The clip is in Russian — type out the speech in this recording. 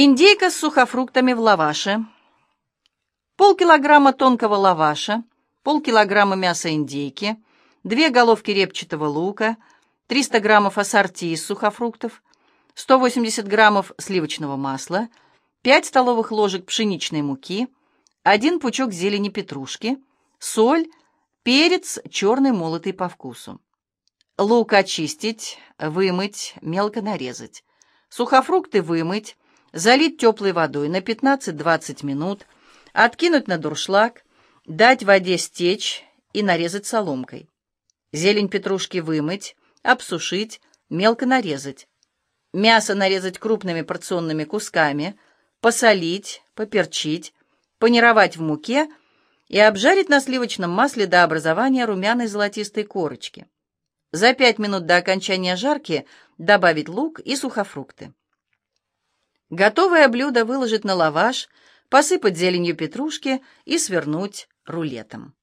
Индейка с сухофруктами в лаваше, полкилограмма тонкого лаваша, полкилограмма мяса индейки, две головки репчатого лука, 300 граммов ассорти из сухофруктов, 180 граммов сливочного масла, 5 столовых ложек пшеничной муки, один пучок зелени петрушки, соль, перец черный молотый по вкусу. Лук очистить, вымыть, мелко нарезать. Сухофрукты вымыть, залить теплой водой на 15-20 минут, откинуть на дуршлаг, дать воде стечь и нарезать соломкой. Зелень петрушки вымыть, обсушить, мелко нарезать. Мясо нарезать крупными порционными кусками, посолить, поперчить, панировать в муке и обжарить на сливочном масле до образования румяной золотистой корочки. За пять минут до окончания жарки добавить лук и сухофрукты. Готовое блюдо выложить на лаваш, посыпать зеленью петрушки и свернуть рулетом.